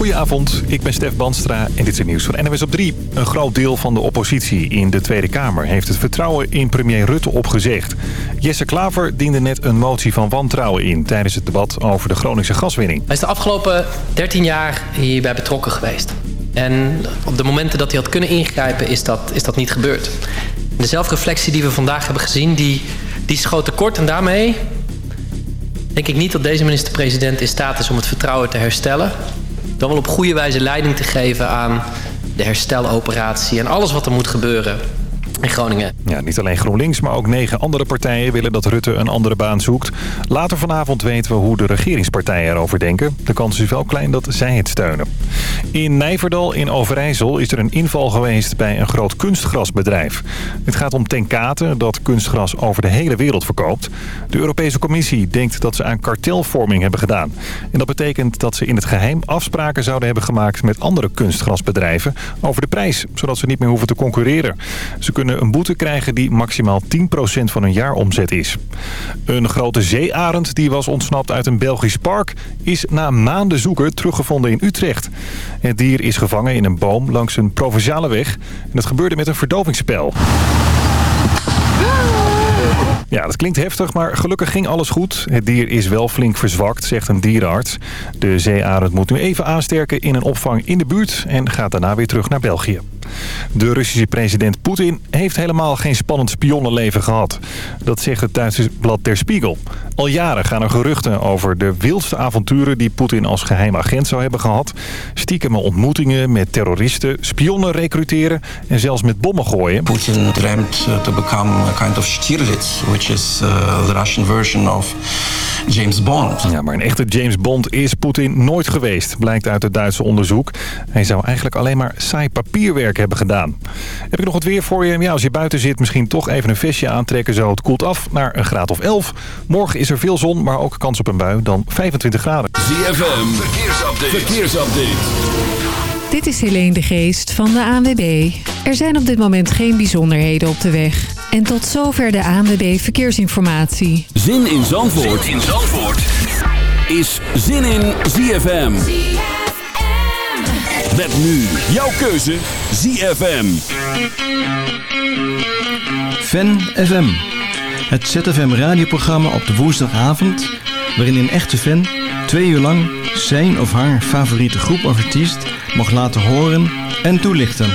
Goedenavond, ik ben Stef Banstra en dit is het nieuws van NWS op 3. Een groot deel van de oppositie in de Tweede Kamer heeft het vertrouwen in premier Rutte opgezegd. Jesse Klaver diende net een motie van wantrouwen in tijdens het debat over de Groningse gaswinning. Hij is de afgelopen 13 jaar hierbij betrokken geweest. En op de momenten dat hij had kunnen ingrijpen is dat, is dat niet gebeurd. De zelfreflectie die we vandaag hebben gezien, die, die schoot tekort. En daarmee denk ik niet dat deze minister-president in staat is om het vertrouwen te herstellen. Dan wel op goede wijze leiding te geven aan de hersteloperatie en alles wat er moet gebeuren in Groningen. Ja, niet alleen GroenLinks, maar ook negen andere partijen willen dat Rutte een andere baan zoekt. Later vanavond weten we hoe de regeringspartijen erover denken. De kans is wel klein dat zij het steunen. In Nijverdal in Overijssel is er een inval geweest bij een groot kunstgrasbedrijf. Het gaat om Tenkate dat kunstgras over de hele wereld verkoopt. De Europese Commissie denkt dat ze aan kartelvorming hebben gedaan. En dat betekent dat ze in het geheim afspraken zouden hebben gemaakt met andere kunstgrasbedrijven over de prijs. Zodat ze niet meer hoeven te concurreren. Ze kunnen een boete krijgen die maximaal 10% van hun jaaromzet is. Een grote zeearend die was ontsnapt uit een Belgisch park... is na maanden zoeken teruggevonden in Utrecht. Het dier is gevangen in een boom langs een provinciale weg. En dat gebeurde met een verdovingsspel. Ja, dat klinkt heftig, maar gelukkig ging alles goed. Het dier is wel flink verzwakt, zegt een dierenarts. De zeearend moet nu even aansterken in een opvang in de buurt... en gaat daarna weer terug naar België. De Russische president Poetin heeft helemaal geen spannend spionnenleven gehad. Dat zegt het Duitse blad Der Spiegel. Al jaren gaan er geruchten over de wildste avonturen die Poetin als geheim agent zou hebben gehad. Stiekeme ontmoetingen met terroristen, spionnen recruteren en zelfs met bommen gooien. Putin dreamt to become a kind of Stirlitz, which is uh, the Russian version of James Bond. Ja, maar een echte James Bond is Poetin nooit geweest, blijkt uit het Duitse onderzoek. Hij zou eigenlijk alleen maar saai papierwerk hebben gedaan. Heb ik nog wat weer voor je? Ja, als je buiten zit, misschien toch even een vestje aantrekken zo. Het koelt af naar een graad of 11. Morgen is er veel zon, maar ook kans op een bui, dan 25 graden. ZFM, verkeersupdate. verkeersupdate. Dit is Helene de Geest van de ANWB. Er zijn op dit moment geen bijzonderheden op de weg. En tot zover de ANWB Verkeersinformatie. Zin in Zandvoort, zin in Zandvoort. is Zin in ZFM. Met nu jouw keuze ZFM. Fan FM. Het ZFM radioprogramma op de woensdagavond... waarin een echte fan twee uur lang zijn of haar favoriete groep of artiest... mag laten horen en toelichten.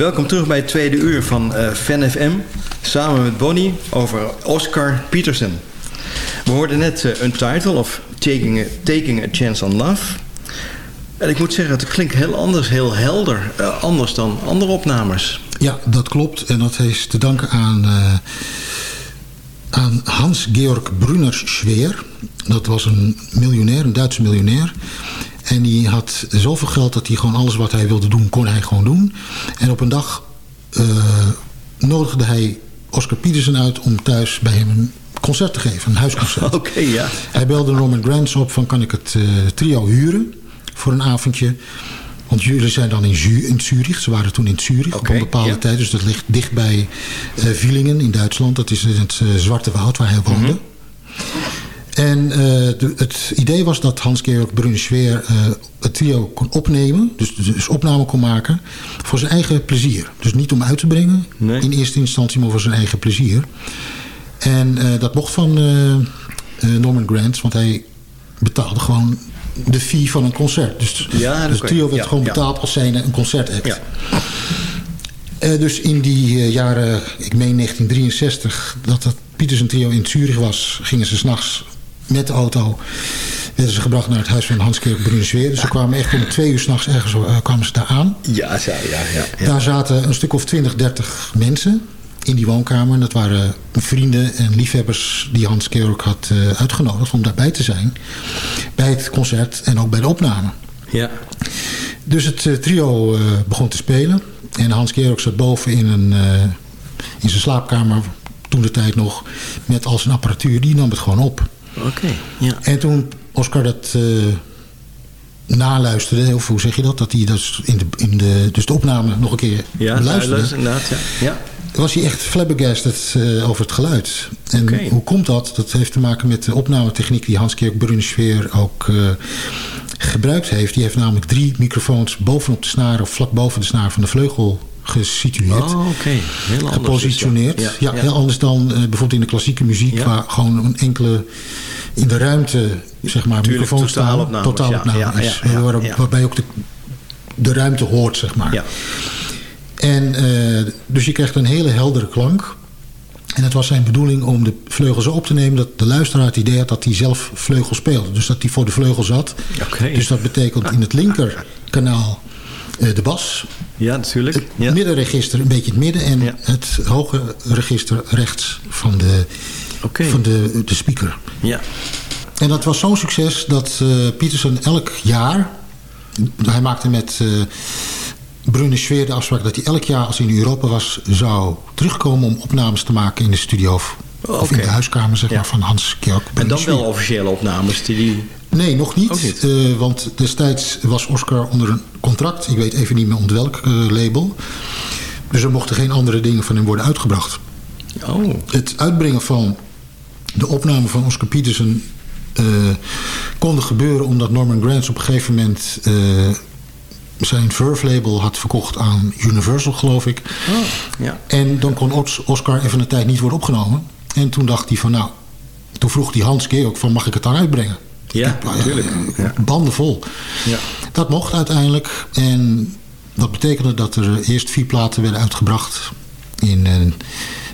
Welkom terug bij het tweede uur van uh, Fan FM. Samen met Bonnie over Oscar Peterson. We hoorden net uh, Untitled of Taking a, Taking a Chance on Love. En ik moet zeggen, het klinkt heel anders, heel helder. Uh, anders dan andere opnames. Ja, dat klopt. En dat is te danken aan, aan Hans-Georg Brunner-Schweer. Dat was een miljonair, een Duitse miljonair. En die had zoveel geld dat hij gewoon alles wat hij wilde doen, kon hij gewoon doen. En op een dag uh, nodigde hij Oscar Peterson uit om thuis bij hem een concert te geven. Een huisconcert. Oké, okay, ja. Hij belde Norman Granz op van kan ik het uh, trio huren voor een avondje. Want jullie zijn dan in, Zu in Zurich. Ze waren toen in Zurich okay, op een bepaalde ja. tijd. Dus dat ligt dicht bij uh, Villingen in Duitsland. Dat is het uh, Zwarte Woud waar hij woonde. Mm -hmm. En uh, de, het idee was dat Hans-Georg Brunschweer uh, het trio kon opnemen. Dus, dus opname kon maken voor zijn eigen plezier. Dus niet om uit te brengen nee. in eerste instantie, maar voor zijn eigen plezier. En uh, dat mocht van Norman Grant, want hij betaalde gewoon de fee van een concert. Dus, ja, dus het trio werd ja, gewoon ja. betaald als zij een concertact. Ja. Dus in die jaren, ik meen 1963, dat dat Pietersen trio in Zurich was, gingen ze s'nachts met de auto werden ze gebracht naar het huis van Hans-Georg Brunsweer. Dus ze kwamen echt om twee uur s'nachts ergens uh, kwamen ze daar aan. Ja, ja, ja, ja, Daar zaten een stuk of 20, 30 mensen in die woonkamer. Dat waren vrienden en liefhebbers die Hans-Georg had uh, uitgenodigd om daarbij te zijn. Bij het concert en ook bij de opname. Ja. Dus het uh, trio begon te spelen. En Hans-Georg zat boven in, een, in zijn slaapkamer, toen de tijd nog, met al zijn apparatuur. Die nam het gewoon op. Oké, okay, ja. En toen Oscar dat naluisterde, of hoe zeg je dat? Dat hij dus, in de, in de, dus de opname nog een keer ja, beluisterde. Ja, inderdaad, ja. ja was hij echt flabbergasted uh, over het geluid. En okay. hoe komt dat? Dat heeft te maken met de opnametechniek die Hans-Georg Brunschweer ook uh, gebruikt heeft. Die heeft namelijk drie microfoons bovenop de snaar of vlak boven de snaar van de vleugel gesitueerd. Oh. Okay. Heel anders. Gepositioneerd. Dus, ja, ja, heel anders dan uh, bijvoorbeeld in de klassieke muziek... Waar gewoon een enkele in de ruimte, zeg maar, microfoons staan. ja, ja, is. ja, waar. Waarbij ook de, de ruimte hoort, zeg maar. Ja. En uh, dus je krijgt een hele heldere klank. En het was zijn bedoeling om de vleugels zo op te nemen... dat de luisteraar het idee had dat hij zelf vleugel speelde. Dus dat hij voor de vleugel zat. Okay. Dus dat betekent in het linkerkanaal de bas. Ja, natuurlijk. Het ja. middenregister een beetje het midden... en Ja. het hoge register rechts van de, van de, de speaker. Ja. En dat was zo'n succes dat uh, Peterson elk jaar... Hij maakte met... Uh, Brune Schweer de afspraak dat hij elk jaar als hij in Europa was... zou terugkomen om opnames te maken in de studio... of, Oh, of in de huiskamer zeg Ja. maar, van Hans Georg En dan wel officiële opnames die die... Nee, nog niet. Ook niet? Eh, want destijds was Oscar onder een contract. Ik weet even niet meer onder welk eh, label. Dus er mochten geen andere dingen van hem worden uitgebracht. Oh, Het uitbrengen van de opname van Oscar Peterson... kon gebeuren omdat Norman Granz op een gegeven moment... zijn Verve label had verkocht aan Universal, geloof ik. ja. En dan kon Os- Oscar even een tijd niet worden opgenomen. En toen dacht hij van nou... Toen vroeg die Hans Georg van mag ik het dan uitbrengen? Ja, heb, eh, natuurlijk. Ja. Banden vol. Ja. Dat mocht uiteindelijk. En dat betekende dat er eerst vier platen werden uitgebracht. In eh,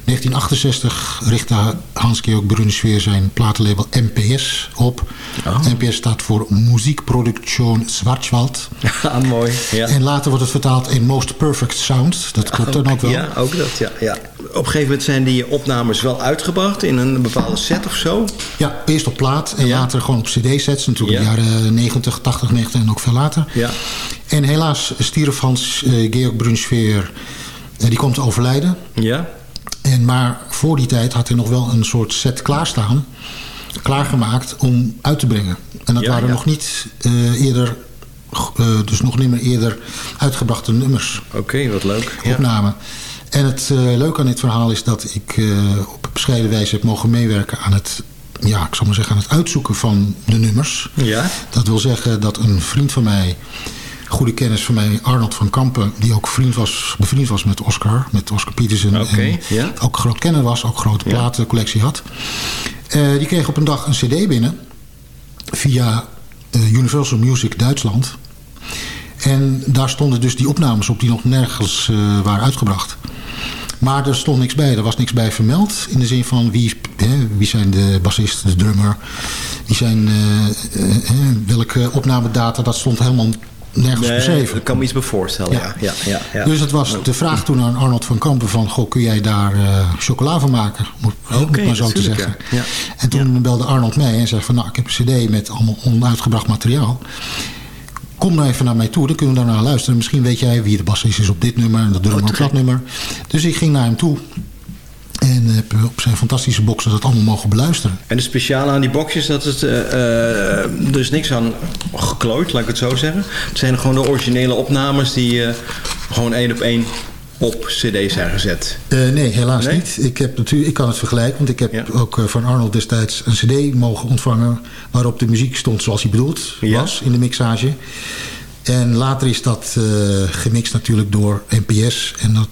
1968 richtte Hans-Georg Brunschweer zijn platenlabel MPS op. Oh. MPS staat voor Muziekproduktion Schwarzwald. Ah, mooi. Ja. En later wordt het vertaald in Most Perfect Sound. Dat klopt dan ook wel. Ja, ook dat, ja, ja. Op een gegeven moment zijn die opnames wel uitgebracht in een bepaalde set of zo. Ja, eerst op plaat en Ja. later gewoon op cd-sets. Natuurlijk Ja. in de jaren 90, 80, 90 en ook veel later. Ja. En helaas stierf Hans eh, Georg Brunschweer. eh, die komt te overlijden. Ja. En maar voor die tijd had hij nog wel een soort set klaarstaan. Klaargemaakt om uit te brengen. En dat Ja, waren ja. nog niet eh, eerder... eh, dus nog niet meer eerder uitgebrachte nummers. Oké, wat leuk. Ja. opname. En het uh, leuke aan dit verhaal is dat ik op bescheiden wijze heb mogen meewerken aan het, ja, ik zal maar zeggen, aan het uitzoeken van de nummers. Ja. Dat wil zeggen dat een vriend van mij, goede kennis van mij, Arnold van Kampen, die ook vriend was, bevriend was met Oscar, met Oscar Peterson. Oké, en ook groot kenner was, ook grote platencollectie had. Uh, die kreeg op een dag een cd binnen via uh, Universal Music Duitsland. En daar stonden dus die opnames op die nog nergens uh, waren uitgebracht. Maar er stond niks bij. Er was niks bij vermeld. In de zin van wie, hè, wie zijn de bassist, de drummer. Wie zijn, uh, uh, welke opnamedata. Dat stond helemaal nergens nee, beschreven. Ik kan me iets bij voorstellen, ja. Ja, ja, ja. Dus het was de vraag toen aan Arnold van Kampen van... Goh, kun jij daar uh, chocola van maken? Moet, okay, moet maar zo te zeggen. Ja. En toen belde Arnold mij en zei van... nou, ik heb een cd met allemaal onuitgebracht materiaal. Kom nou even naar mij toe, dan kunnen we daarna luisteren. Misschien weet jij wie de bassist is op dit nummer... en de drummer op dat nummer. Dus ik ging naar hem toe... En heb op zijn fantastische boxen dat allemaal mogen beluisteren. En het speciale aan die boxjes, dat het, uh, uh, er is niks aan geklooid, laat ik het zo zeggen. Het zijn gewoon de originele opnames die uh, gewoon één op één op cd zijn gezet. nee, helaas nee? niet. Ik, heb natuurlijk, ik kan het vergelijken, want ik heb ja. ook van Arnold destijds een cd mogen ontvangen... waarop de muziek stond zoals hij bedoeld was in de mixage. En later is dat gemixt natuurlijk door NPS en dat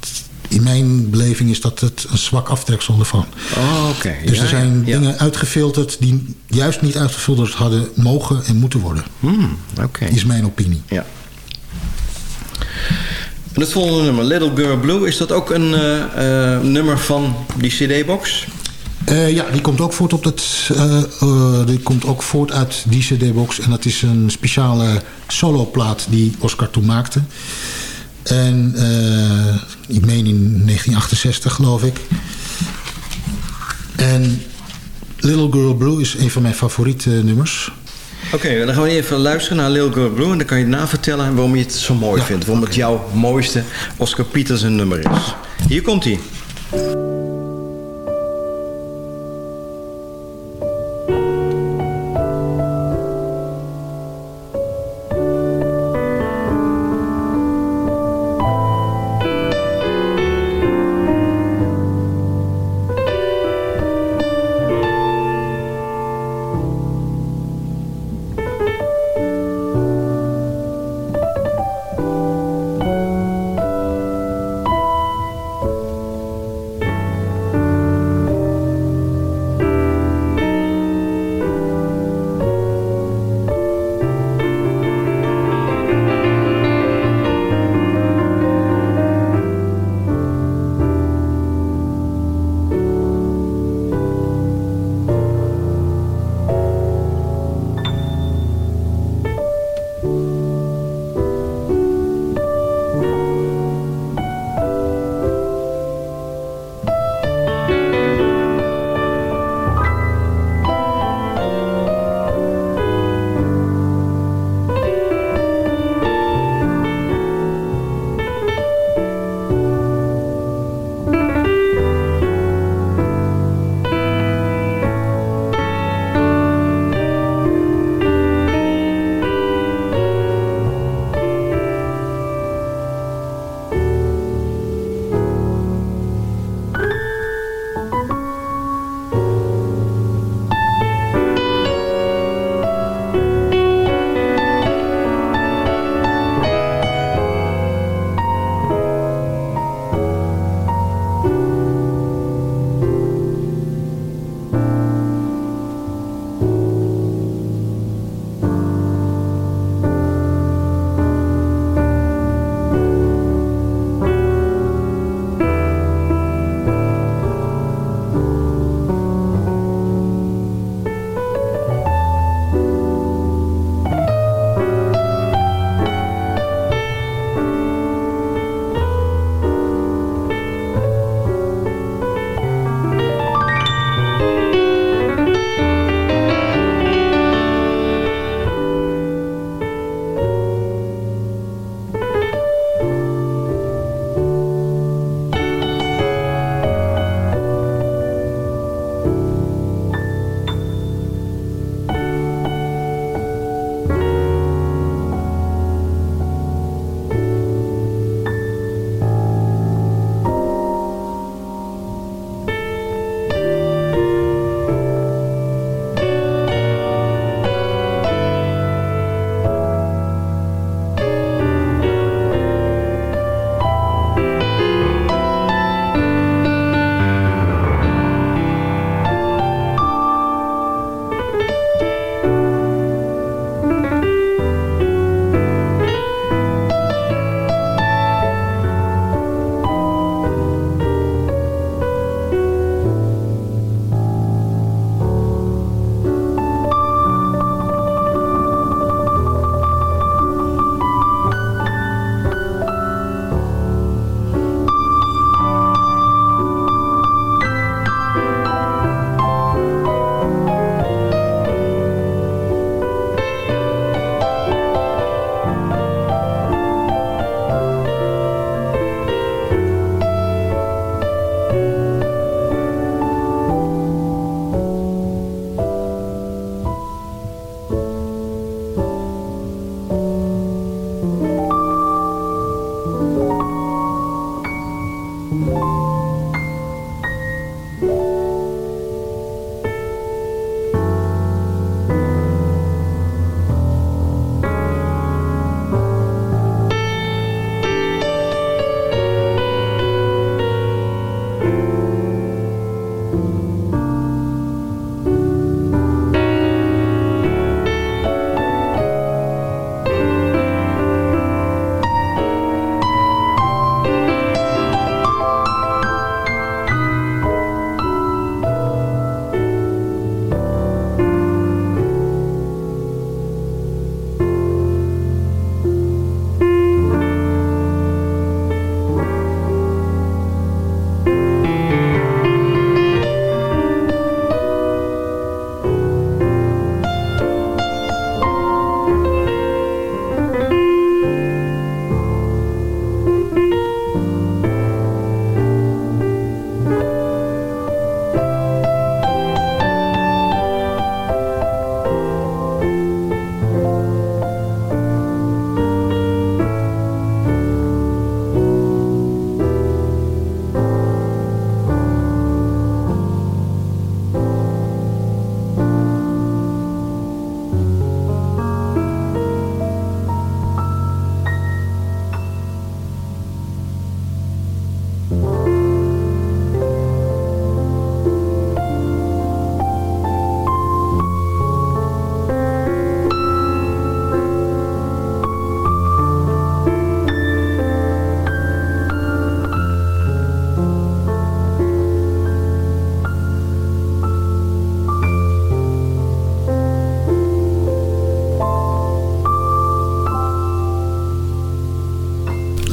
in mijn beleving is dat het een zwak aftreksel ervan. Oh, oké. Okay. Dus ja, er zijn ja. dingen uitgefilterd die juist niet uitgefilterd hadden mogen en moeten worden. Hmm. Okay. Is mijn opinie. Ja. En het volgende nummer, Little Girl Blue, is dat ook een uh, uh, nummer van die cd-box? Uh, ja, die komt ook voort op dat, die komt ook voort uit die cd-box. En dat is een speciale soloplaat die Oscar toen maakte. En uh, ik meen in 1968 geloof ik. En Little Girl Blue is een van mijn favoriete nummers. Oké, okay, dan gaan we even luisteren naar Little Girl Blue. En dan kan je daarna vertellen waarom je het zo mooi ja, vindt. Waarom okay. het jouw mooiste Oscar Peterson nummer is. Hier komt hij.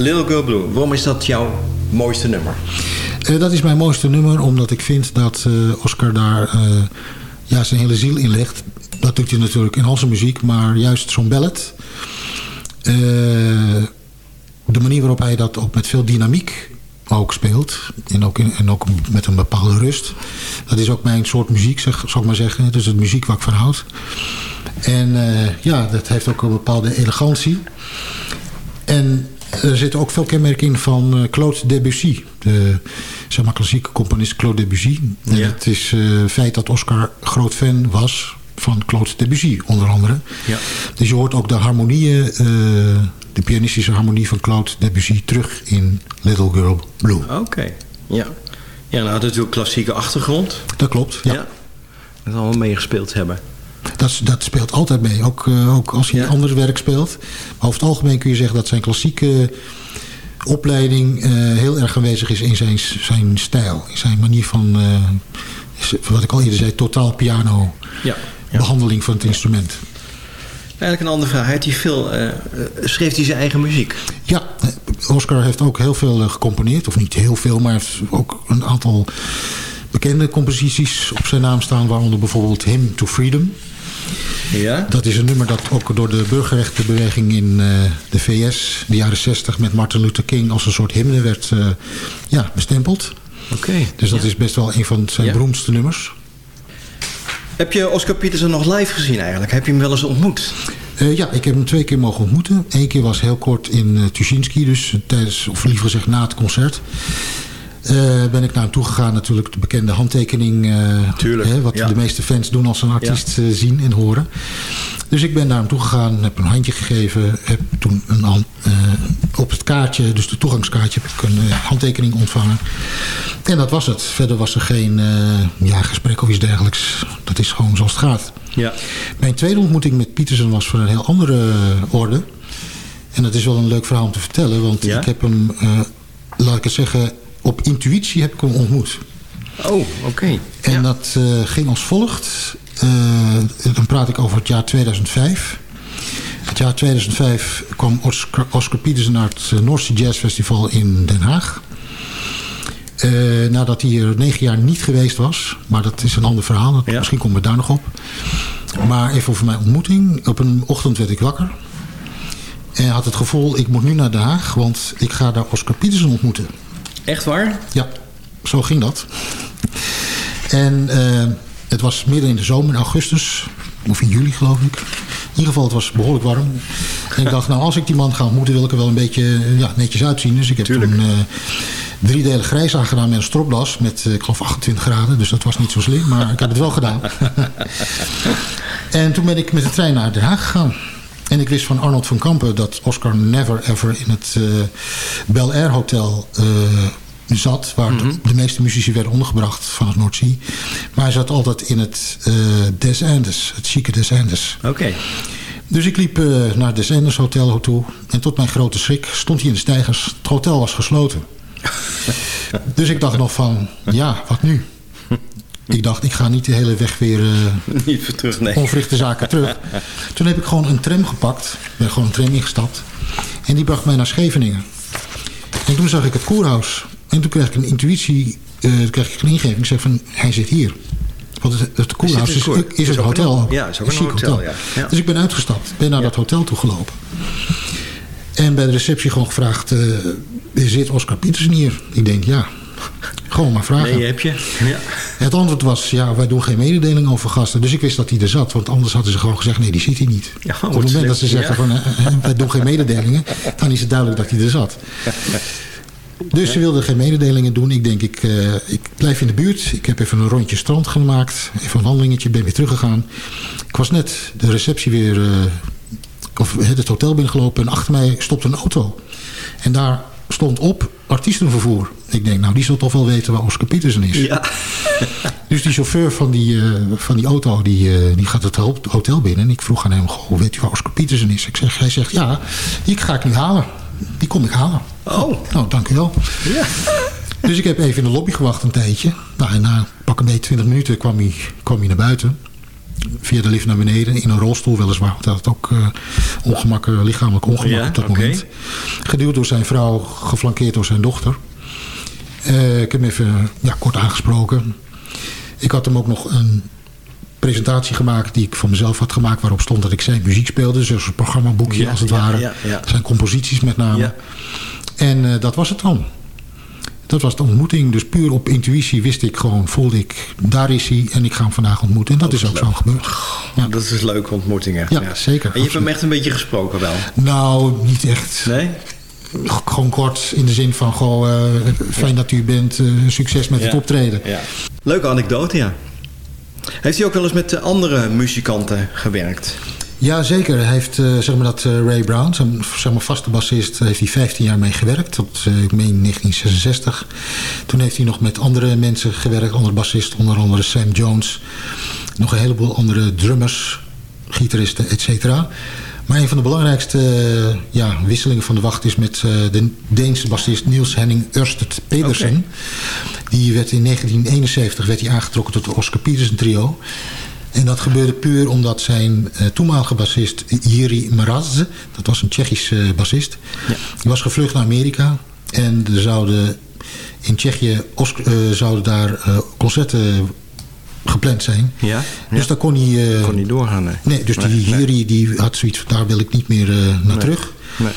Little Girl Blue. Waarom is dat jouw mooiste nummer? Uh, dat is mijn mooiste nummer, omdat ik vind dat uh, Oscar daar uh, ja, zijn hele ziel in legt. Dat doet hij natuurlijk in al zijn muziek, maar juist zo'n ballad. de manier waarop hij dat ook met veel dynamiek ook speelt. En ook, en ook met een bepaalde rust. Dat is ook mijn soort muziek, zeg, ik maar zeggen. Het is het muziek waar ik van. En ja, dat heeft ook een bepaalde elegantie. En er zitten ook veel kenmerken in van uh, Claude Debussy. De zeg maar, klassieke componist Claude Debussy. En ja. het is uh, feit dat Oscar groot fan was van Claude Debussy, onder andere. Ja. Dus je hoort ook de harmonieën, uh, de pianistische harmonie van Claude Debussy terug in Little Girl Blue. Oké, okay. ja. Ja, nou had natuurlijk klassieke achtergrond. Dat klopt, ja. ja. Dat wel meegespeeld hebben. Dat, dat speelt altijd mee, ook, uh, ook als hij ja. anders werk speelt. Maar over het algemeen kun je zeggen dat zijn klassieke opleiding uh, heel erg aanwezig is in zijn, zijn stijl. In zijn manier van, uh, wat ik al eerder zei, totaal piano ja. Ja. behandeling van het instrument. Eigenlijk een andere vraag. Heeft hij veel, uh, schreef hij zijn eigen muziek? Ja, Oscar heeft ook heel veel gecomponeerd. Of niet heel veel, maar heeft ook een aantal bekende composities op zijn naam staan. Waaronder bijvoorbeeld Hymn to Freedom. Ja? Dat is een nummer dat ook door de burgerrechtenbeweging in uh, de VS... de jaren 60 met Martin Luther King als een soort hymne werd uh, ja, bestempeld. Oké. Okay. Dus dat ja. is best wel een van zijn Ja. beroemdste nummers. Heb je Oscar Peterson nog live gezien eigenlijk? Heb je hem wel eens ontmoet? Uh, ja, ik heb hem twee keer mogen ontmoeten. Eén keer was heel kort in Tuschinski, dus tijdens, of liever gezegd na het concert. Uh, ben ik naar hem toegegaan, natuurlijk de bekende handtekening. Tuurlijk, hè, wat ja. de meeste fans doen als ze een artiest ja. zien en horen. Dus ik ben naar hem toegegaan, heb een handje gegeven. Heb toen een hand, op het kaartje, dus de toegangskaartje, heb ik een handtekening ontvangen. En dat was het. Verder was er geen ja, gesprek of iets dergelijks. Dat is gewoon zoals het gaat. Ja. Mijn tweede ontmoeting met Pietersen was van een heel andere orde. En dat is wel een leuk verhaal om te vertellen. Want Ja? ik heb hem, uh, laat ik het zeggen, op intuïtie heb ik hem ontmoet. Oh, oké. Okay. En ja. dat uh, ging als volgt. Uh, dan praat ik over het jaar 2005. Het jaar 2005 kwam Oscar, Oscar Pietersen naar het North Sea Jazz Festival in Den Haag. Uh, nadat hij hier negen jaar niet geweest was. Maar dat is een ander verhaal. Dat, Ja. Misschien komen we daar nog op. Maar even over mijn ontmoeting. Op een ochtend werd ik wakker. En had het gevoel, ik moet nu naar Den Haag. Want ik ga daar Oscar Pietersen ontmoeten. Echt waar? Ja, zo ging dat. En uh, het was midden in de zomer, in augustus. Of in juli geloof ik. In ieder geval, het was behoorlijk warm. En ik dacht, nou als ik die man ga ontmoeten... wil ik er wel een beetje ja, netjes uitzien. Dus ik heb Tuurlijk. toen uh, drie delen grijs aangedaan met een stropdas. Met, uh, ik geloof, 28 graden. Dus dat was niet zo slim. Maar ik heb het wel gedaan. en toen ben ik met de trein naar Den Haag gegaan. En ik wist van Arnold van Kampen dat Oscar never ever in het uh, Bel Air Hotel uh, zat. Waar mm -hmm. de, de, meeste muzici werden ondergebracht van het Noordzee. Maar hij zat altijd in het uh, Des Andes, het chique Des Andes. Oké. Okay. Dus ik liep naar het Des Andes Hotel toe. En tot mijn grote schrik stond hij in de stijgers. Het hotel was gesloten. dus ik dacht nog van, ja, wat nu? Ik dacht, ik ga niet de hele weg weer... Uh, niet voor terug, nee. Onverrichte zaken terug. Toen heb ik gewoon een tram gepakt. ben gewoon een tram ingestapt. En die bracht mij naar Scheveningen. En toen zag ik het koerhuis. En toen kreeg ik een intuïtie, uh, toen kreeg ik een ingeving. Ik zeg van, hij zit hier. Want het, het koerhuis is, is, is, een hotel. Een, ja, is ook een, een hotel. hotel. Ja. Ja. Dus ik ben uitgestapt. Ben naar ja. dat hotel toe gelopen. En bij de receptie gewoon gevraagd... Uh, zit Oscar Pietersen hier? Ik denk, ja... Gewoon maar vragen. Nee, heb je. Ja. Het antwoord was, ja, wij doen geen mededeling over gasten. Dus ik wist dat hij er zat. Want anders hadden ze gewoon gezegd, nee, die zit hier niet. Ja, Op het moment dat ze zeggen, ja. van, uh, wij doen geen mededelingen... dan is het duidelijk dat hij er zat. Dus ze wilden geen mededelingen doen. Ik denk, ik, uh, ik blijf in de buurt. Ik heb even een rondje strand gemaakt. Even een wandelingetje, ben weer teruggegaan. Ik was net de receptie weer... Uh, of het hotel binnengelopen. En achter mij stopte een auto. En daar stond op artiestenvervoer. Ik denk, nou, die zal toch wel weten waar Oscar Pietersen is. Ja. dus die chauffeur van die, uh, van die auto, die, uh, die gaat het hotel binnen. En ik vroeg aan hem, goh, weet u waar Oscar Pietersen is? Ik zeg, hij zegt, ja, die ga ik nu halen. Die kom ik halen. Oh. Nou, dank u wel. Ja. dus ik heb even in de lobby gewacht een tijdje. Nou, en na pak een beetje 20 minuten kwam hij, kwam hij naar buiten. Via de lift naar beneden. In een rolstoel weliswaar. Want hij had ook uh, ongemak, lichamelijk ongemak Ja, op dat moment. Geduwd door zijn vrouw, geflankeerd door zijn dochter. Eh, ik heb hem even ja, kort aangesproken. Ik had hem ook nog een presentatie gemaakt die ik voor mezelf had gemaakt... waarop stond dat ik zijn muziek speelde. Dus een programmaboekje Ja, als het ja, ware. Zijn composities met name. En eh, dat was het dan. Dat was de ontmoeting. Dus puur op intuïtie wist ik gewoon, voelde ik... daar is hij en ik ga hem vandaag ontmoeten. En dat is ook zo gebeurd. Ja. Dat is leuke ontmoetingen. Ja, zeker, En je hebt hem echt een beetje gesproken wel? Nou, niet echt. Nee? Gewoon kort in de zin van... Goh, eh, fijn dat u bent, eh, succes met het optreden. Ja. Leuke anekdote, ja. Heeft hij ook wel eens met andere muzikanten gewerkt? Ja, zeker. Hij heeft, eh, zeg maar dat eh, Ray Brown, zijn zeg maar, vaste bassist, heeft hij 15 jaar mee gewerkt. Tot, eh, ik meen, 1966. Toen heeft hij nog met andere mensen gewerkt, andere bassisten, onder andere Sam Jones. Nog een heleboel andere drummers, gitaristen, et cetera. Maar een van de belangrijkste ja, wisselingen van de wacht is met de Deense bassist Niels Henning Ørsted Pedersen. Die werd in 1971 werd hij aangetrokken tot de Oscar Peterson trio. En dat gebeurde puur omdat zijn eh, toenmalige bassist Jiri Mraz, dat was een Tsjechische eh, bassist, die was gevlucht naar Amerika. En er zouden in Tsjechië eh, zouden daar concerten gepland zijn. Ja? Dus daar kon hij... Kon niet doorgaan, nee. Nee, dus Nee, die nee. Jiri die had zoiets van, daar wil ik niet meer naar terug. Nee.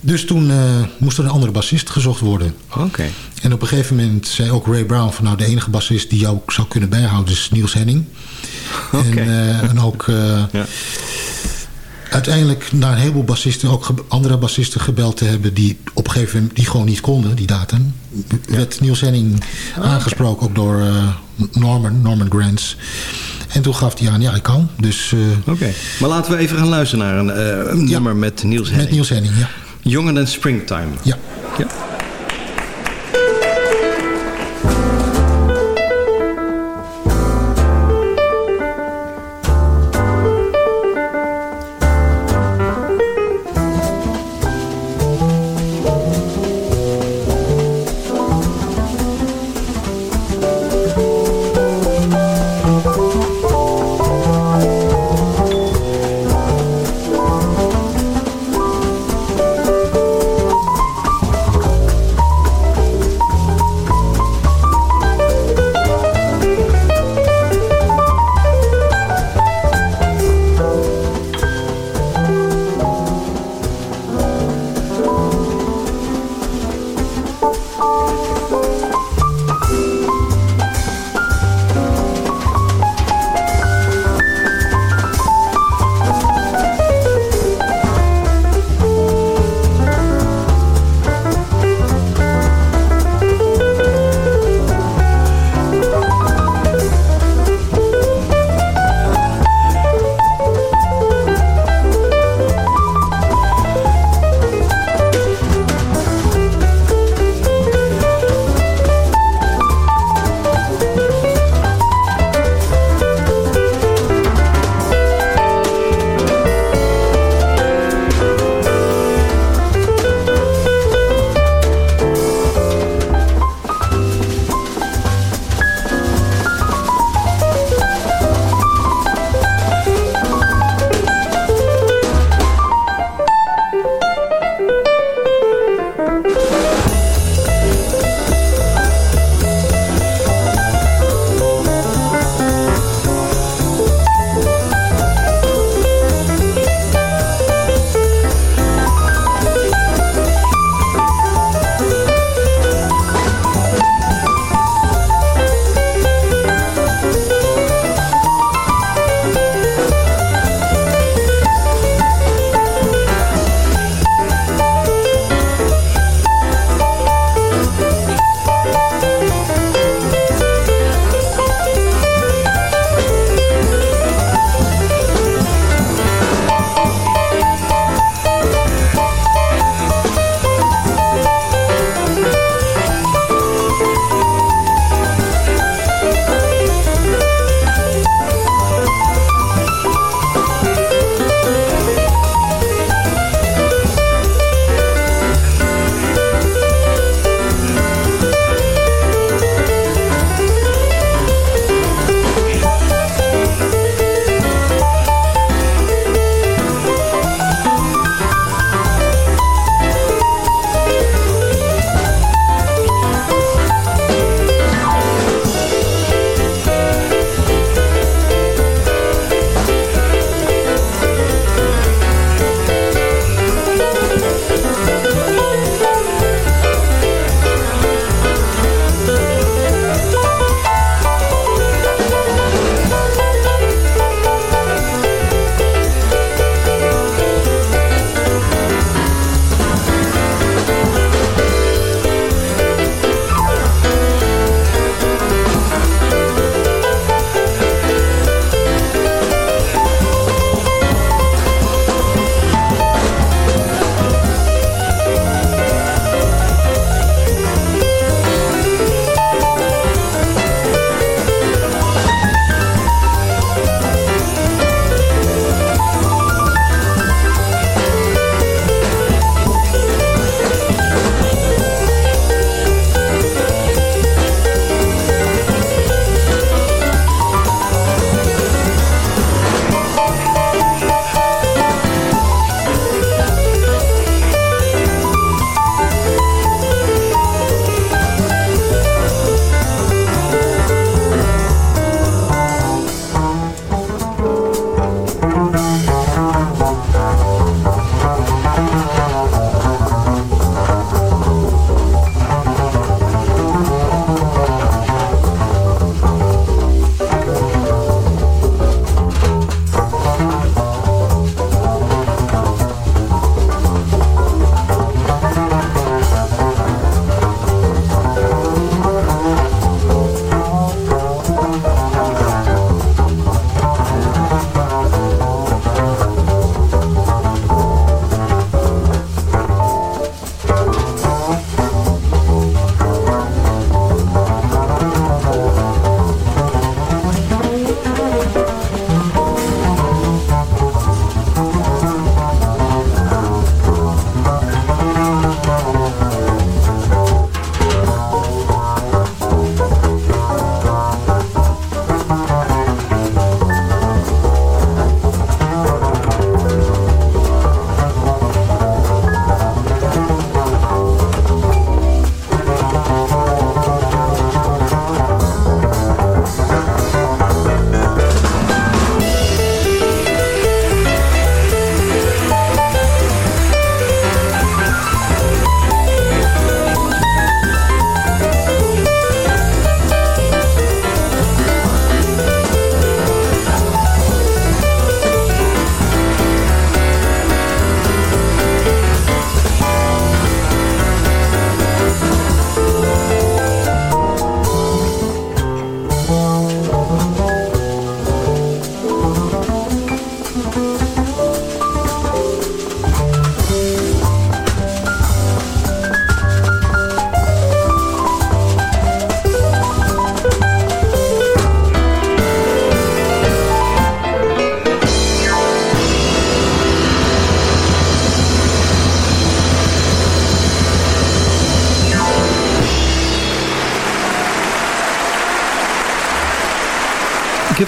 Dus toen moest er een andere bassist gezocht worden. Oké. En op een gegeven moment zei ook Ray Brown van nou de enige bassist die jou zou kunnen bijhouden is Niels Henning. En, eh, en ook eh, Ja. uiteindelijk naar een heleboel bassisten, ook andere bassisten gebeld te hebben die op een gegeven moment die gewoon niet konden, die datum. Werd Niels Henning aangesproken ook door eh, Norman, Norman Grants. En toen gaf hij aan, ja ik kan. Dus Oké. Maar laten we even gaan luisteren naar een, een Ja. nummer met Niels Henning. met Niels Henning, ja. Jonger dan Springtime. ja. Ja.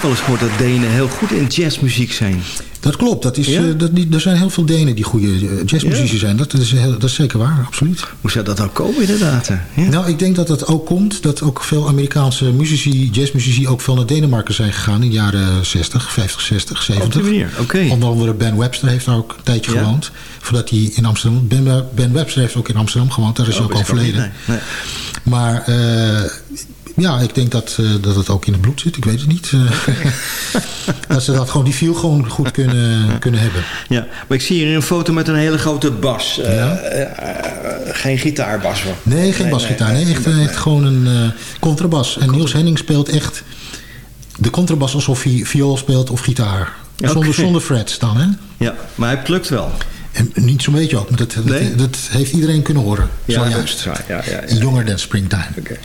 Wel eens gehoord dat Denen heel goed in jazzmuziek zijn. Dat klopt. Dat is, Ja? eh, dat, die, er zijn heel veel Denen die goede eh, jazzmuzici Ja. zijn. Dat is, heel, dat is zeker waar, absoluut. Hoe zou dat nou komen inderdaad? Ja. Nou, ik denk dat het ook komt dat ook veel Amerikaanse muzici, jazzmuzici ook veel naar Denemarken zijn gegaan in de jaren 60, 50, 60, 70. Op die manier, oké. Onder andere Ben Webster heeft daar ook een tijdje gewoond. Voordat hij in Amsterdam... Ben, ben Webster heeft ook in Amsterdam gewoond. Daar is hij Oh, ook overleden. niet, nee, nee. Maar eh, ja, ik denk dat, eh, dat het ook in het bloed zit. Ik weet het niet. Eh, dat ze dat gewoon, die feel gewoon goed kunnen, kunnen hebben. Ja, maar ik zie hier een foto met een hele grote bas. Eh, Ja. geen gitaarbas hoor. Nee, geen basgitaar. Nee, echt, echt gewoon een contrabas. En Niels Henning speelt echt de contrabas alsof hij viool speelt of gitaar. Zonder, zonder frets dan, hè? Ja, maar hij plukt wel. En niet zo'n beetje ook, maar dat, dat, Nee? dat heeft iedereen kunnen horen. Ja, zojuist. is. Ja, ja, ja. Jonger dan Springtime. Oké.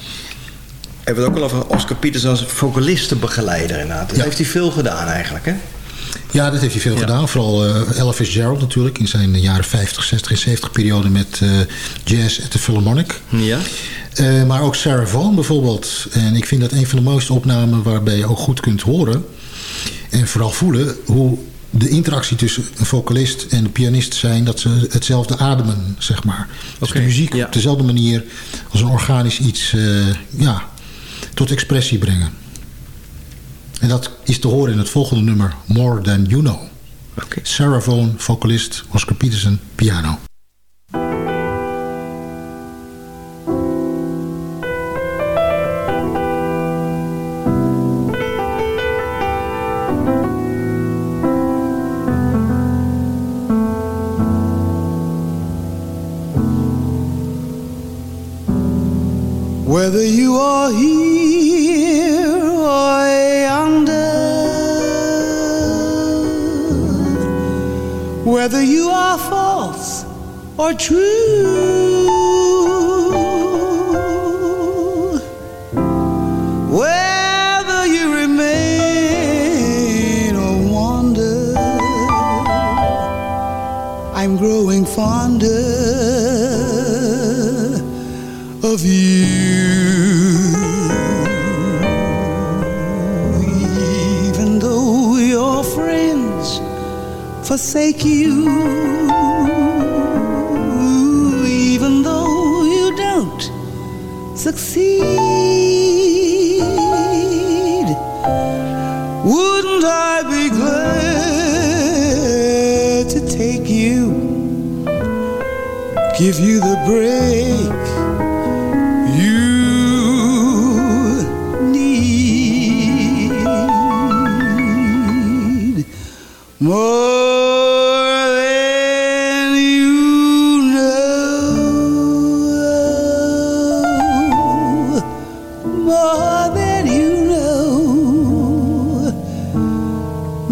We hebben het ook al over Oscar Pieters als vocalistenbegeleider inderdaad. Dat Ja. heeft hij veel gedaan eigenlijk, hè? Ja, dat heeft hij veel Ja. gedaan. Vooral eh Ella Fitzgerald natuurlijk. In zijn jaren 50, 60 en 70 periode met eh, jazz at the Philharmonic. Ja. Eh, maar ook Sarah Vaughan bijvoorbeeld. En ik vind dat een van de mooiste opnamen waarbij je ook goed kunt horen. En vooral voelen hoe de interactie tussen een vocalist en een pianist zijn... dat ze hetzelfde ademen, zeg maar. Dus Oké, de muziek ja. op dezelfde manier als een organisch iets ja, tot expressie brengen. En dat is te horen in het volgende nummer, More Than You Know. Sarah Vaughan, vocalist, Oscar Peterson, piano. True,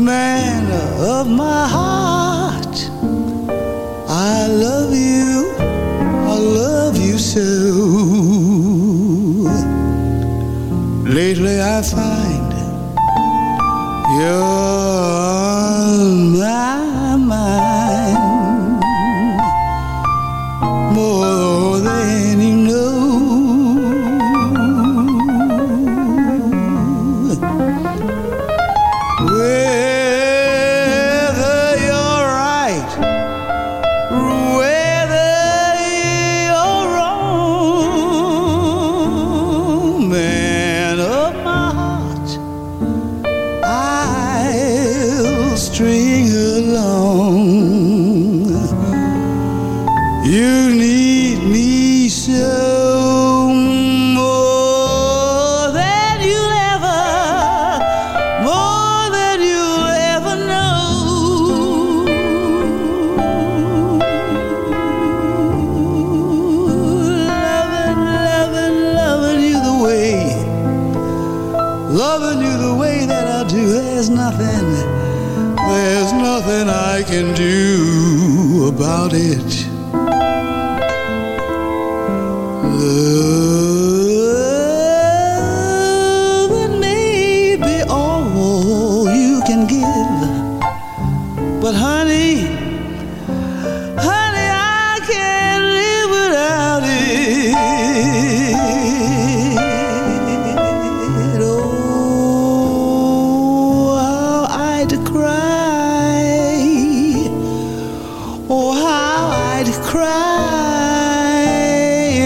man of my heart. I love you, I love you so. Lately I find you're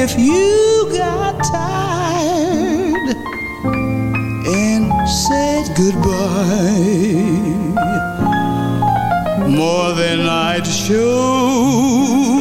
if you got tired and said goodbye. More than I'd show.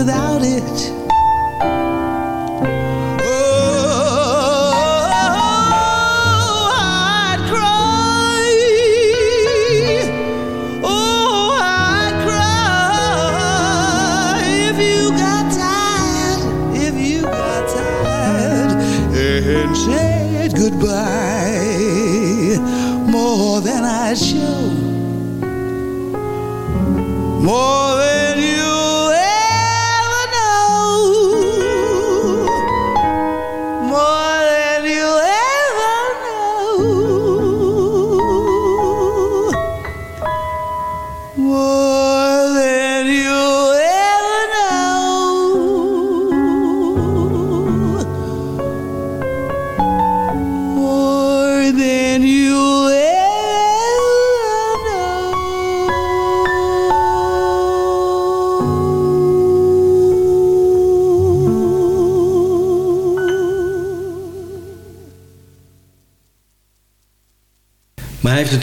Without it.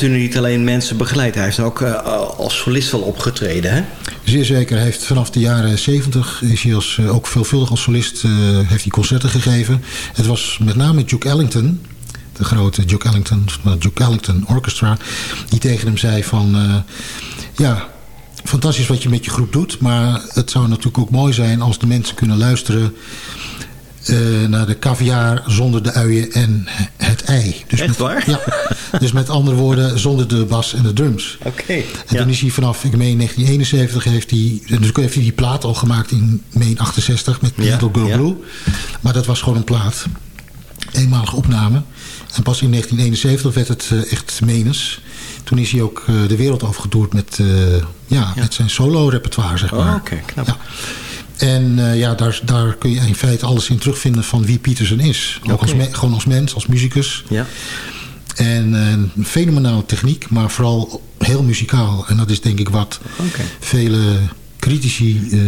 Natuurlijk niet alleen mensen begeleid. Hij heeft ook eh, als solist wel opgetreden, hè? Zeer zeker. Hij heeft vanaf de jaren 70 is hij als, eh, ook veelvuldig als solist eh, heeft hij concerten gegeven. Het was met name Duke Ellington, de grote Duke Ellington, Duke Ellington Orchestra, die tegen hem zei van, eh, ja, fantastisch wat je met je groep doet, maar het zou natuurlijk ook mooi zijn als de mensen kunnen luisteren eh, naar de caviar zonder de uien en ei. Dus Echt met, waar? Ja, dus met andere woorden, zonder de bas en de drums. Oké. En ja. toen is hij vanaf, ik meen 1971, heeft hij, dus heeft hij die plaat al gemaakt in meen 68 met Ja, Little Girl ja. Blue. Maar dat was gewoon een plaat. Eenmalige opname. En pas in 1971 werd het eh, echt menens. Toen is hij ook eh, de wereld overgetoerd met, eh, ja, met zijn solo repertoire, zeg maar. Oh, oké, knap. En eh, ja, daar, daar, kun je in feite alles in terugvinden van wie Pietersen is. Ook als gewoon als mens, als muzikus. Ja. En eh, een fenomenale techniek, maar vooral heel muzikaal. En dat is denk ik wat vele critici eh,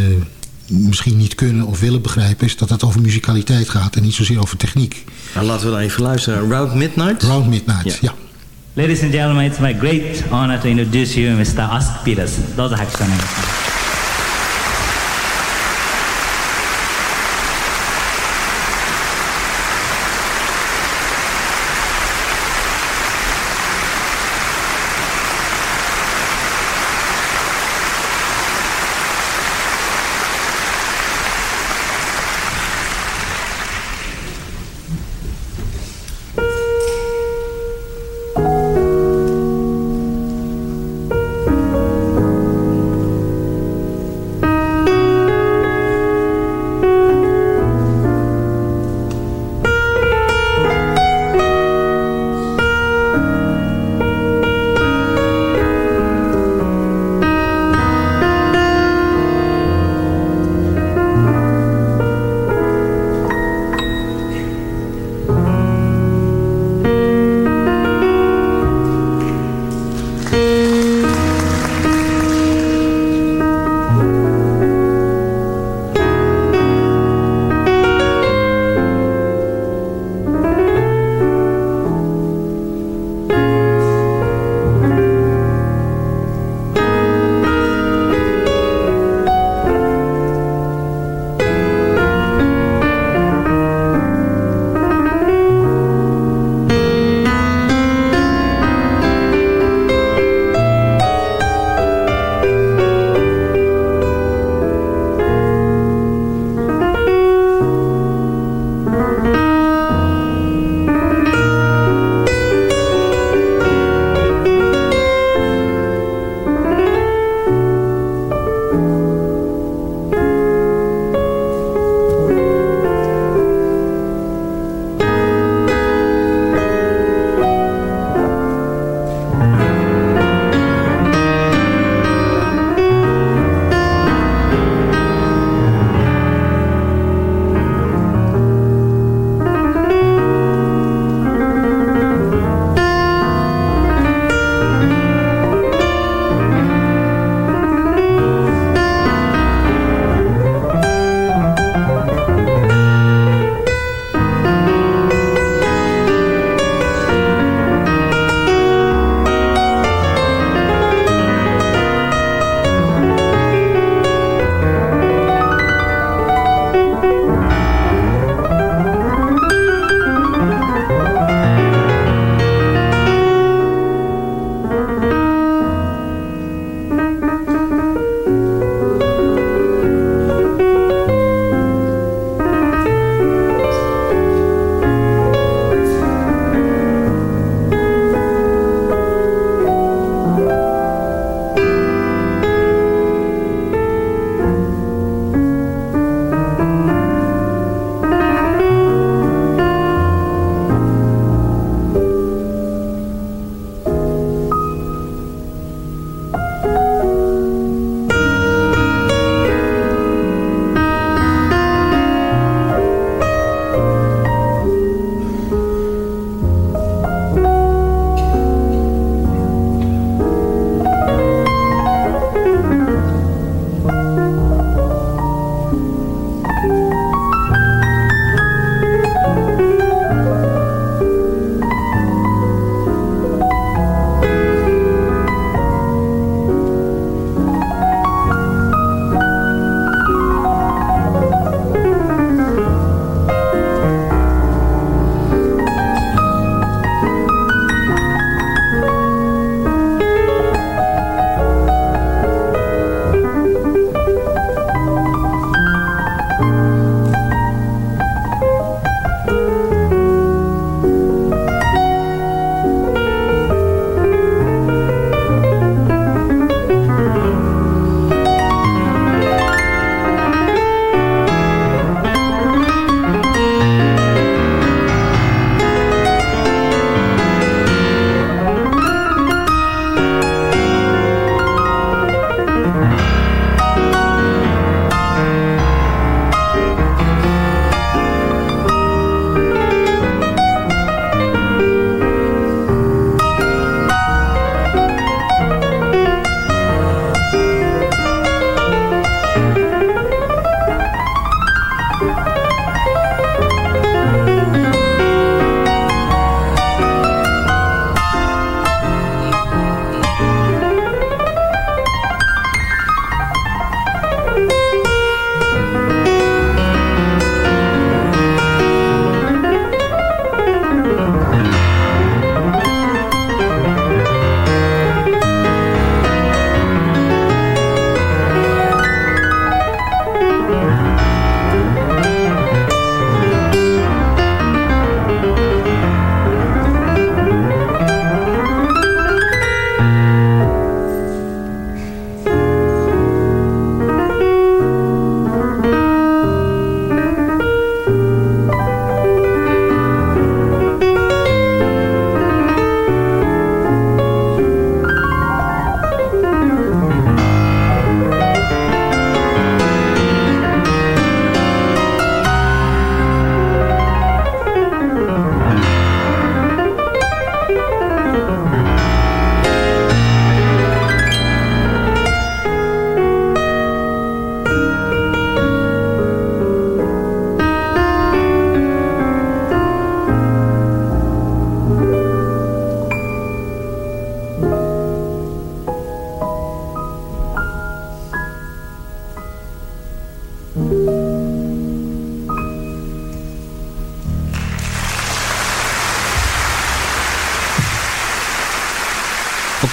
misschien niet kunnen of willen begrijpen... is dat het over muzikaliteit gaat en niet zozeer over techniek. Nou, laten we dan even luisteren. Round Midnight? Round Midnight, ja. Ladies and gentlemen, it's my great honor to introduce you Mr. Ask Peterson. Dat is het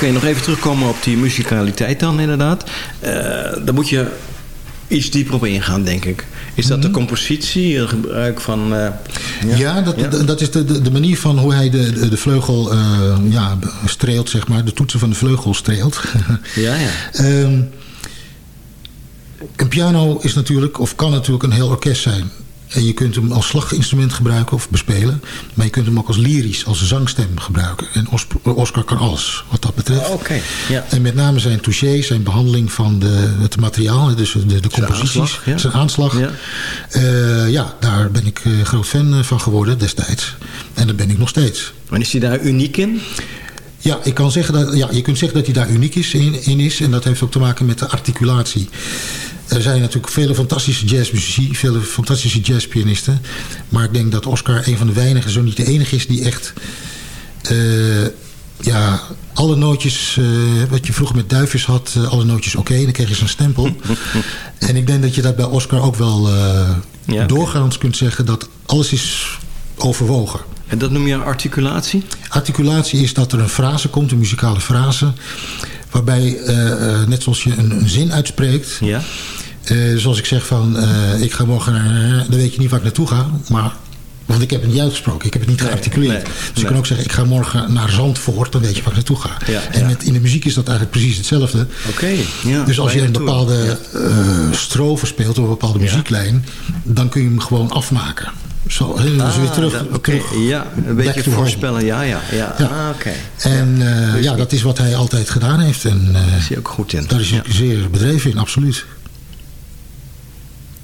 Oké, nog even terugkomen op die muzikaliteit dan inderdaad. Uh, daar moet je iets dieper op ingaan, denk ik. Is dat de Mhm. compositie, het gebruik van... uh, ja, dat, dat is de, de, de, manier van hoe hij de, de, de vleugel uh, ja, streelt, zeg maar. De toetsen van de vleugel streelt. ja, ja. um, een piano is natuurlijk, of kan natuurlijk een heel orkest zijn. En je kunt hem als slaginstrument gebruiken of bespelen. Maar je kunt hem ook als lyrisch, als zangstem gebruiken. En Oscar kan alles, wat dat betreft. Oh, okay. ja. En met name zijn touché, zijn behandeling van de, het materiaal. Dus de, de composities, zijn aanslag. Ja. Zijn aanslag. Ja. Uh, ja, daar ben ik uh, groot fan van geworden destijds. En dat ben ik nog steeds. En is hij daar uniek in? Ja, ik kan zeggen dat, ja, je kunt zeggen dat hij daar uniek is in, in is. En dat heeft ook te maken met de articulatie. Er zijn natuurlijk vele fantastische jazzmuzici, vele fantastische jazzpianisten. Maar ik denk dat Oscar een van de weinigen, zo niet de enige is... die echt uh, ja, alle nootjes, uh, wat je vroeger met duifjes had... Uh, alle nootjes oké, okay, dan kreeg je zo'n stempel. en ik denk dat je dat bij Oscar ook wel ja, doorgaans okay. kunt zeggen... dat alles is overwogen. En dat noem je articulatie? Articulatie is dat er een frase komt, een muzikale frase... waarbij, net zoals je een, een zin uitspreekt... Ja. Uh, zoals ik zeg van, uh, ik ga morgen naar... dan weet je niet waar ik naartoe ga, maar... Want ik heb het niet uitgesproken, ik heb het niet gearticuleerd. Nee, nee, dus nee. je kan ook zeggen, ik ga morgen naar Zandvoort, dan weet je waar ik naartoe ga. Ja, en met, in de muziek is dat eigenlijk precies hetzelfde. Oké. Okay, ja, dus als je een bepaalde uh, strofe speelt of een bepaalde muzieklijn, dan kun je hem gewoon afmaken. Zo, dus ah, weer terug. Oké, okay. ja, een beetje voorspellen, ja, ja. ja. ja. Ah, oké. En uh, dus ja, dat is wat hij altijd gedaan heeft. En, uh, daar is hij ook goed in. Daar is hij zeer bedreven in, absoluut.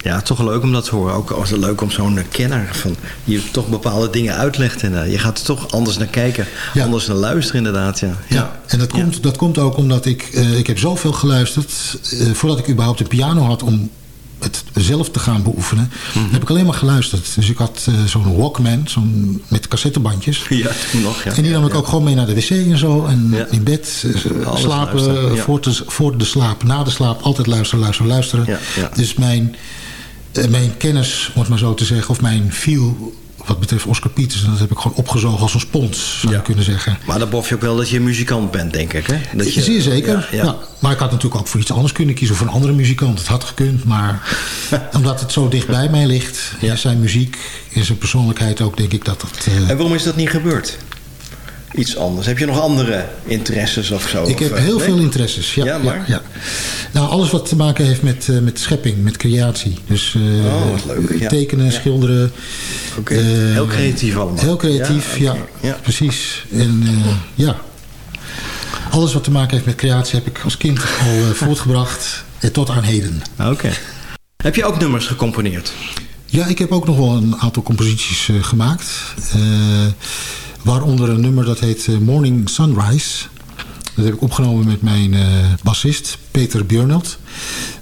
Ja, toch leuk om dat te horen. Ook als het leuk om zo'n kenner van die toch bepaalde dingen uitlegt. En uh, je gaat er toch anders naar kijken, ja. anders naar luisteren inderdaad. Ja, ja. ja. en dat, ja. komt, dat komt ook omdat ik, uh, ik heb zoveel geluisterd uh, voordat ik überhaupt een piano had om het zelf te gaan beoefenen, mm -hmm. heb ik alleen maar geluisterd. Dus ik had uh, zo'n Walkman, zo'n met cassettebandjes. Ja, nog, ja. En die nam ik ook gewoon mee naar de wc en zo. En in bed, slapen, voor, te, voor de slaap, na de slaap, altijd luisteren, luisteren, luisteren. Dus mijn, mijn kennis, om het maar zo te zeggen, of mijn feel wat betreft Oscar Pieters, dat heb ik gewoon opgezogen als een spons, zou je kunnen zeggen. Maar dan bof je ook wel dat je een muzikant bent, denk ik, hè? Dat je, Zeer zeker, ja, ja. ja, Maar ik had natuurlijk ook voor iets anders kunnen kiezen, of voor een andere muzikant. Het had gekund, maar omdat het zo dicht bij mij ligt, in zijn muziek, in zijn persoonlijkheid ook, denk ik dat dat... Uh... En waarom is dat niet gebeurd? Iets anders. Heb je nog andere interesses of zo? Ik of, heb heel nee? veel interesses, ja. ja, maar? ja, ja. Nou, alles wat te maken heeft met, uh, met schepping, met creatie. Dus uh, oh, leuk. Ja. tekenen, schilderen. Okay. Uh, heel creatief allemaal. Heel creatief, ja, okay. ja, precies. En ja, alles wat te maken heeft met creatie heb ik als kind al voortgebracht. En tot aan heden. Oké. Okay. Heb je ook nummers gecomponeerd? Ja, ik heb ook nog wel een aantal composities gemaakt. Waaronder een nummer dat heet Morning Sunrise. Dat heb ik opgenomen met mijn uh, bassist Peter Björnelt.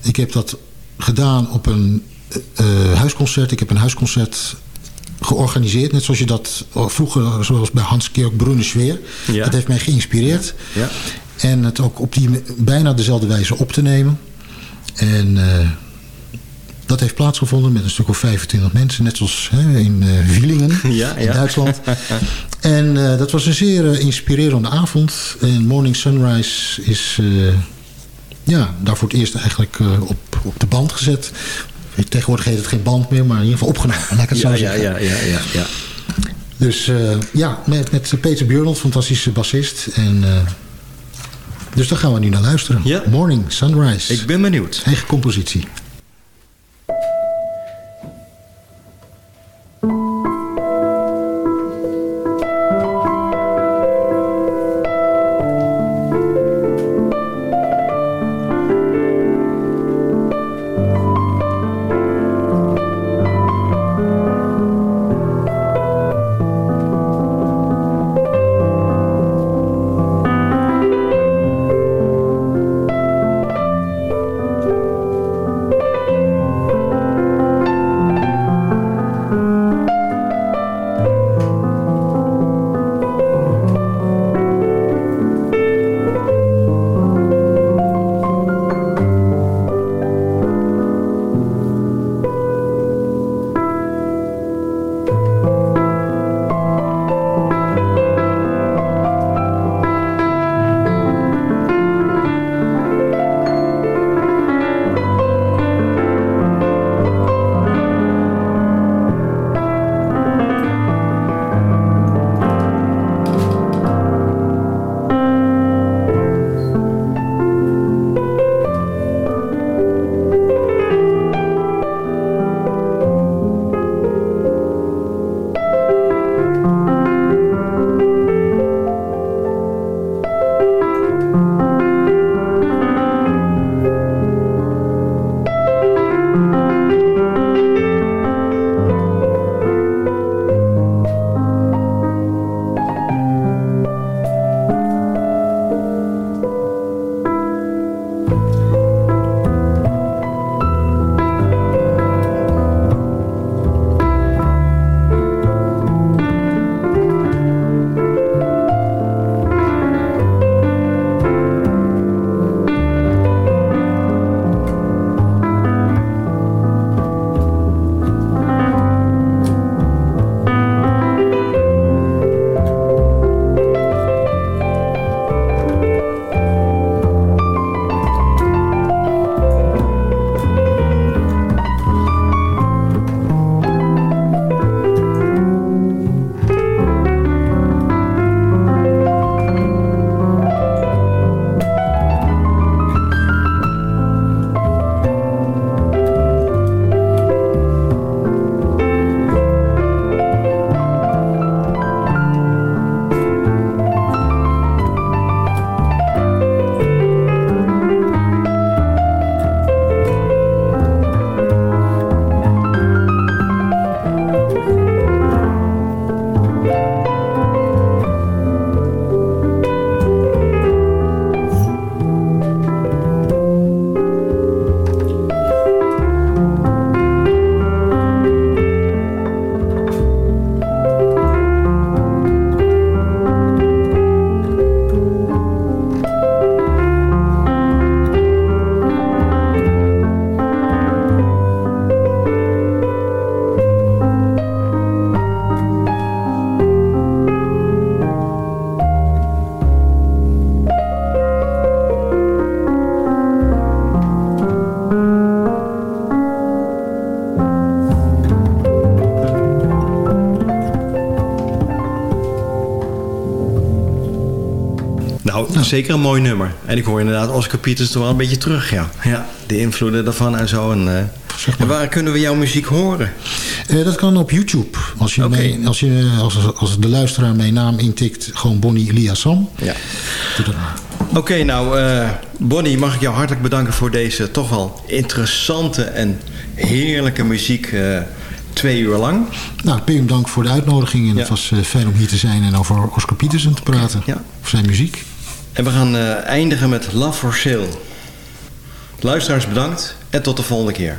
Ik heb dat gedaan op een uh, huisconcert. Ik heb een huisconcert georganiseerd. Net zoals je dat vroeger, zoals bij Hans-Georg Brunnesweer. Ja. Dat heeft mij geïnspireerd. Ja. En het ook op die bijna dezelfde wijze op te nemen. En... Uh, dat heeft plaatsgevonden met een stuk of 25 mensen. Net zoals hè, in uh, Wielingen ja, in ja. Duitsland. en uh, dat was een zeer uh, inspirerende avond. En Morning Sunrise is ja, daar voor het eerst eigenlijk op, op de band gezet. Tegenwoordig heet het geen band meer, maar in ieder geval opgenomen. Laat ik het ja, zo ja, zeggen. Ja, ja, ja, ja. Dus ja, met, met Peter Björnold, fantastische bassist. En, dus daar gaan we nu naar luisteren. Ja. Morning Sunrise. Ik ben benieuwd. Eigen compositie. Zeker een mooi nummer. En ik hoor inderdaad Oscar Pieters toch wel een beetje terug, ja. ja de invloeden daarvan en zo. En, eh, en waar kunnen we jouw muziek horen? Eh, dat kan op YouTube. Als, je mee, als, je, als, als de luisteraar mijn naam intikt, gewoon Bonnie Eliasson. Ja. Oké, nou, eh, Bonnie, mag ik jou hartelijk bedanken voor deze toch wel interessante en heerlijke muziek twee uur lang. Nou, Pim, dank voor de uitnodiging. En het was fijn om hier te zijn en over Oscar Peterson te praten. Ja. Over zijn muziek. En we gaan uh, eindigen met Love for Sale. Luisteraars bedankt en tot de volgende keer.